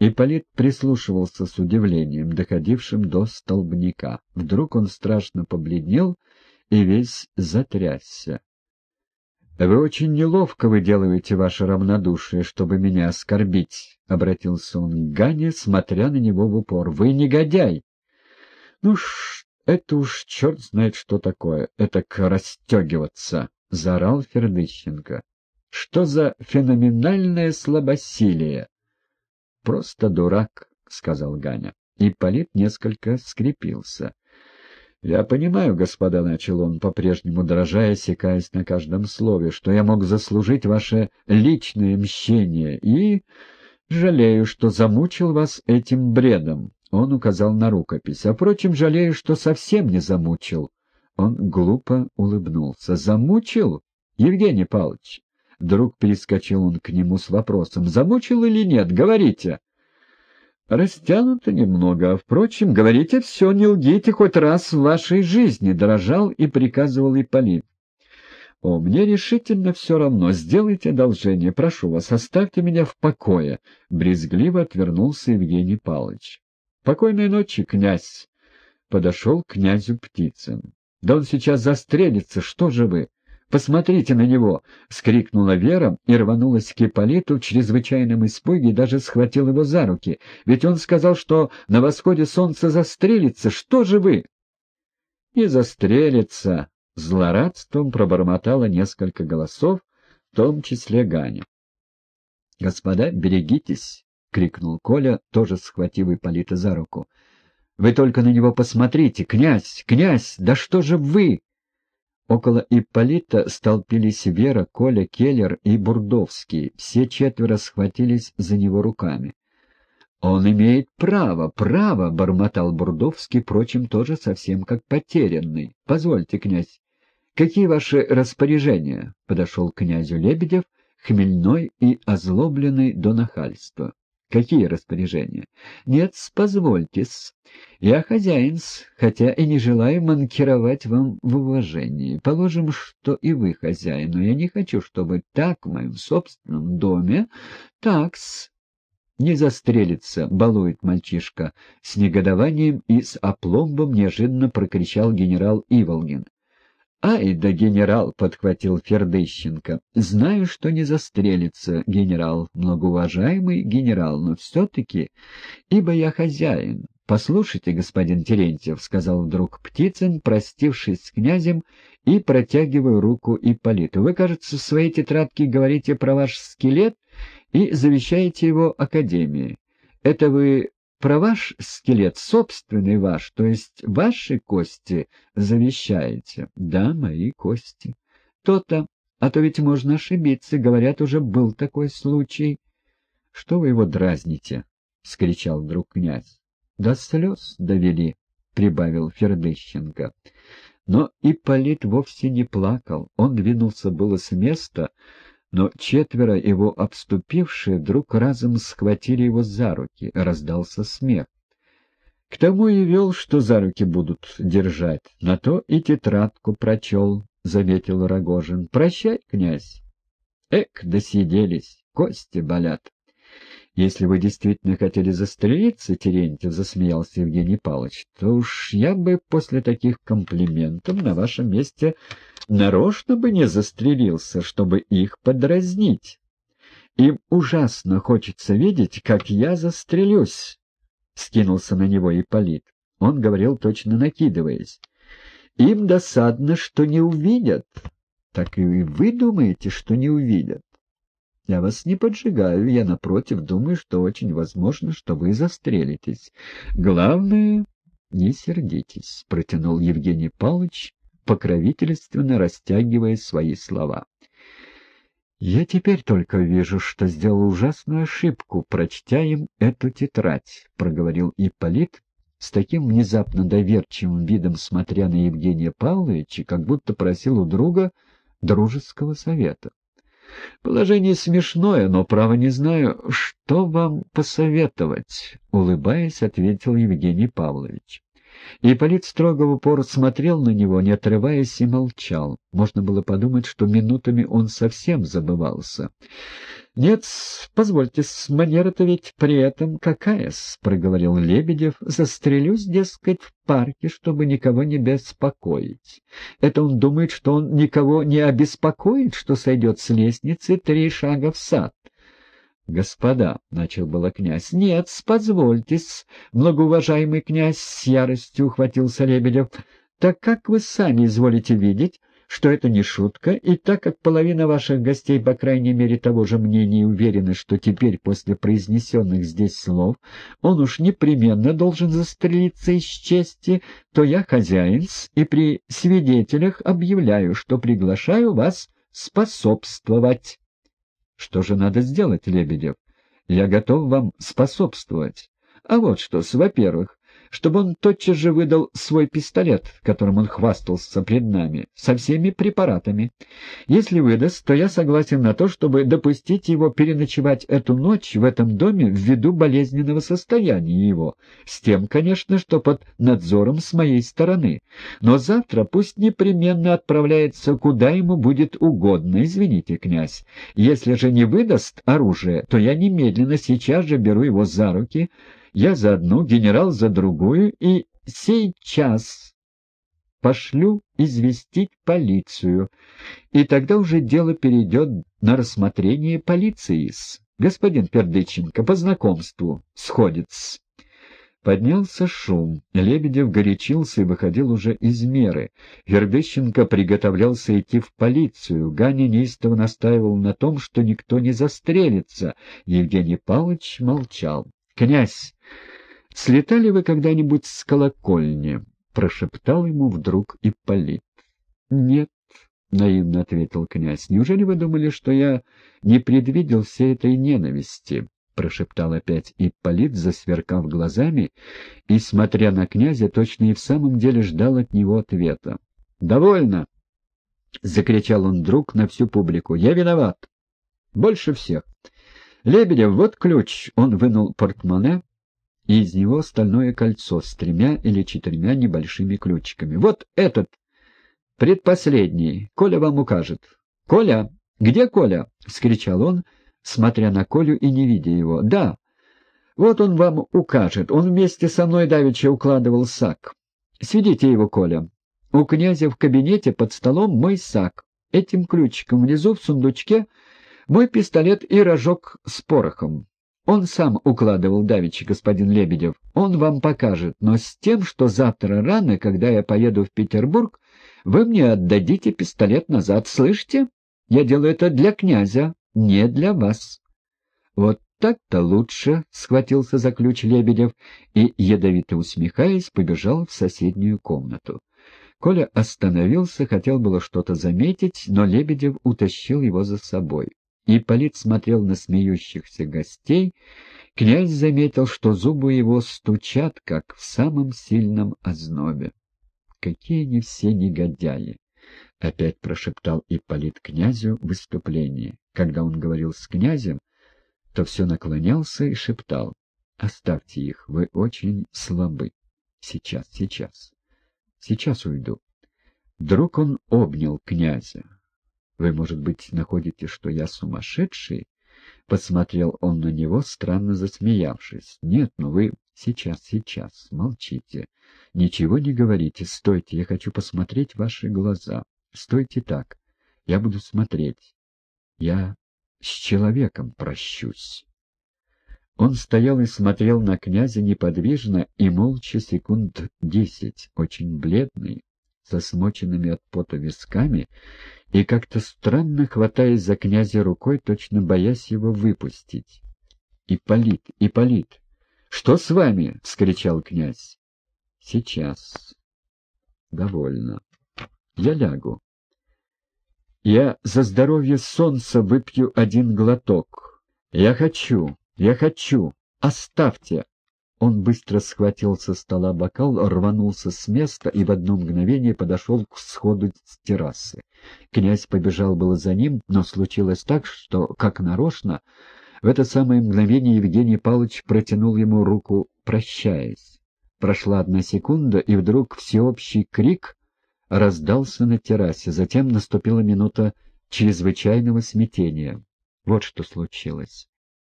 Ипполит прислушивался с удивлением, доходившим до столбняка. Вдруг он страшно побледнел и весь затрясся. — Вы очень неловко выделываете ваше равнодушие, чтобы меня оскорбить, — обратился он к Гане, смотря на него в упор. — Вы негодяй! — Ну ж, это уж черт знает что такое, это к расстегиваться, — заорал Фердыщенко. — Что за феноменальное слабосилие? — Просто дурак, — сказал Ганя. И Полит несколько скрепился. — Я понимаю, господа, — начал он, по-прежнему дрожа и секаясь на каждом слове, — что я мог заслужить ваше личное мщение и жалею, что замучил вас этим бредом. Он указал на рукопись. А, впрочем, жалею, что совсем не замучил. Он глупо улыбнулся. «Замучил? Евгений Павлович?» Вдруг перескочил он к нему с вопросом. «Замучил или нет? Говорите!» «Растянуто немного, а, впрочем, говорите все, не лгите хоть раз в вашей жизни», — дрожал и приказывал Ипполит. «О, мне решительно все равно. Сделайте одолжение. Прошу вас, оставьте меня в покое», — брезгливо отвернулся Евгений Павлович. «Покойной ночи, князь!» — подошел к князю Птицын. «Да он сейчас застрелится, что же вы?» «Посмотрите на него!» — скрикнула Вера и рванулась к Ипполиту в чрезвычайном испуге и даже схватил его за руки. «Ведь он сказал, что на восходе солнца застрелится. Что же вы?» «Не застрелится!» — злорадством пробормотало несколько голосов, в том числе Ганя. «Господа, берегитесь!» — крикнул Коля, тоже схватив Ипполита за руку. «Вы только на него посмотрите! Князь! Князь! Да что же вы!» Около Ипполита столпились Вера, Коля, Келлер и Бурдовский. Все четверо схватились за него руками. «Он имеет право, право!» — бормотал Бурдовский, впрочем, тоже совсем как потерянный. «Позвольте, князь, какие ваши распоряжения?» — подошел князю Лебедев, хмельной и озлобленный до нахальства. Какие распоряжения? Нет, позвольте-с. Я хозяин-с, хотя и не желаю манкировать вам в уважении. Положим, что и вы хозяин, но я не хочу, чтобы так в моем собственном доме, такс не застрелится, балует мальчишка. С негодованием и с опломбом неожиданно прокричал генерал Иволгин. «Ай да генерал!» — подхватил Фердыщенко. «Знаю, что не застрелится генерал, многоуважаемый генерал, но все-таки, ибо я хозяин. Послушайте, господин Терентьев», — сказал вдруг Птицын, простившись с князем и протягивая руку Ипполиту. «Вы, кажется, в своей тетрадке говорите про ваш скелет и завещаете его Академии. Это вы про ваш скелет, собственный ваш, то есть ваши кости завещаете? Да, мои кости. То-то, а то ведь можно ошибиться, говорят, уже был такой случай. Что вы его дразните? — скричал вдруг князь. — До слез довели, — прибавил Фердыщенко. Но Ипполит вовсе не плакал. Он двинулся было с места, но четверо его обступившие вдруг разом схватили его за руки, раздался смех. К тому и вел, что за руки будут держать, на то и тетрадку прочел, — заметил Рогожин. — Прощай, князь. Эк, досиделись, кости болят. Если вы действительно хотели застрелиться, Терентьев, — засмеялся Евгений Павлович, — то уж я бы после таких комплиментов на вашем месте нарочно бы не застрелился, чтобы их подразнить. Им ужасно хочется видеть, как я застрелюсь, — скинулся на него Ипполит. Он говорил, точно накидываясь. Им досадно, что не увидят. Так и вы думаете, что не увидят? Я вас не поджигаю, я, напротив, думаю, что очень возможно, что вы застрелитесь. Главное, не сердитесь, — протянул Евгений Павлович, покровительственно растягивая свои слова. Я теперь только вижу, что сделал ужасную ошибку, прочтя им эту тетрадь, — проговорил Ипполит, с таким внезапно доверчивым видом смотря на Евгения Павловича, как будто просил у друга дружеского совета. Положение смешное, но, право, не знаю, что вам посоветовать, — улыбаясь, ответил Евгений Павлович. Ипполит строго в упор смотрел на него, не отрываясь, и молчал. Можно было подумать, что минутами он совсем забывался. «Нет, позвольте, манера-то ведь при этом какая-с», — проговорил Лебедев. «Застрелюсь, дескать, в парке, чтобы никого не беспокоить. Это он думает, что он никого не обеспокоит, что сойдет с лестницы три шага в сад». «Господа», — начал было князь, — «нет, позвольтесь, многоуважаемый князь, с яростью ухватился Лебедев, так как вы сами изволите видеть, что это не шутка, и так как половина ваших гостей, по крайней мере, того же мнения уверены, что теперь, после произнесенных здесь слов, он уж непременно должен застрелиться из чести, то я хозяин и при свидетелях объявляю, что приглашаю вас способствовать. Что же надо сделать, Лебедев? Я готов вам способствовать. А вот что, во-первых, чтобы он тотчас же выдал свой пистолет, которым он хвастался пред нами, со всеми препаратами. Если выдаст, то я согласен на то, чтобы допустить его переночевать эту ночь в этом доме ввиду болезненного состояния его, с тем, конечно, что под надзором с моей стороны. Но завтра пусть непременно отправляется куда ему будет угодно, извините, князь. Если же не выдаст оружие, то я немедленно сейчас же беру его за руки, я за одну, генерал за другую, и сейчас пошлю известить полицию, и тогда уже дело перейдет на рассмотрение полиции. Господин Пердыченко, по знакомству, сходится. Поднялся шум. Лебедев горячился и выходил уже из меры. Вербещенко приготовлялся идти в полицию. Ганя неистово настаивал на том, что никто не застрелится. Евгений Павлович молчал. «Князь, слетали вы когда-нибудь с колокольни?» — прошептал ему вдруг Ипполит. «Нет», — наивно ответил князь. «Неужели вы думали, что я не предвидел всей этой ненависти?» — прошептал опять Ипполит, засверкав глазами, и, смотря на князя, точно и в самом деле ждал от него ответа. «Довольно!» — закричал он вдруг на всю публику. «Я виноват! Больше всех!» «Лебедев, вот ключ!» Он вынул портмоне, и из него стальное кольцо с тремя или четырьмя небольшими ключиками. «Вот этот! Предпоследний! Коля вам укажет!» «Коля! Где Коля?» — вскричал он, смотря на Колю и не видя его. «Да! Вот он вам укажет. Он вместе со мной давеча укладывал сак. Сведите его, Коля. У князя в кабинете под столом мой сак. Этим ключиком внизу в сундучке — мой пистолет и рожок с порохом. Он сам укладывал давичи, господин Лебедев. Он вам покажет, но с тем, что завтра рано, когда я поеду в Петербург, вы мне отдадите пистолет назад, слышите? Я делаю это для князя, не для вас. Вот так-то лучше, — схватился за ключ Лебедев и, ядовито усмехаясь, побежал в соседнюю комнату. Коля остановился, хотел было что-то заметить, но Лебедев утащил его за собой. Ипполит смотрел на смеющихся гостей. Князь заметил, что зубы его стучат, как в самом сильном ознобе. «Какие они все негодяи!» — опять прошептал Ипполит князю в выступлении. Когда он говорил с князем, то все наклонялся и шептал. «Оставьте их, вы очень слабы. Сейчас, сейчас, сейчас уйду». Вдруг он обнял князя. Вы, может быть, находите, что я сумасшедший? Посмотрел он на него, странно засмеявшись. Нет, ну вы... Сейчас, сейчас, молчите. Ничего не говорите, стойте, я хочу посмотреть ваши глаза. Стойте так, я буду смотреть. Я с человеком прощусь. Он стоял и смотрел на князя неподвижно и молча секунд десять, очень бледный, со смоченными от пота висками и как-то странно хватаясь за князя рукой, точно боясь его выпустить. «Ипполит, Ипполит! Что с вами?» — вскричал князь. «Сейчас. Довольно. Я лягу. Я за здоровье солнца выпью один глоток. Я хочу, я хочу. Оставьте!» Он быстро схватил со стола бокал, рванулся с места и в одно мгновение подошел к сходу с террасы. Князь побежал было за ним, но случилось так, что, как нарочно, в это самое мгновение Евгений Павлович протянул ему руку, прощаясь. Прошла одна секунда, и вдруг всеобщий крик раздался на террасе. Затем наступила минута чрезвычайного смятения. Вот что случилось.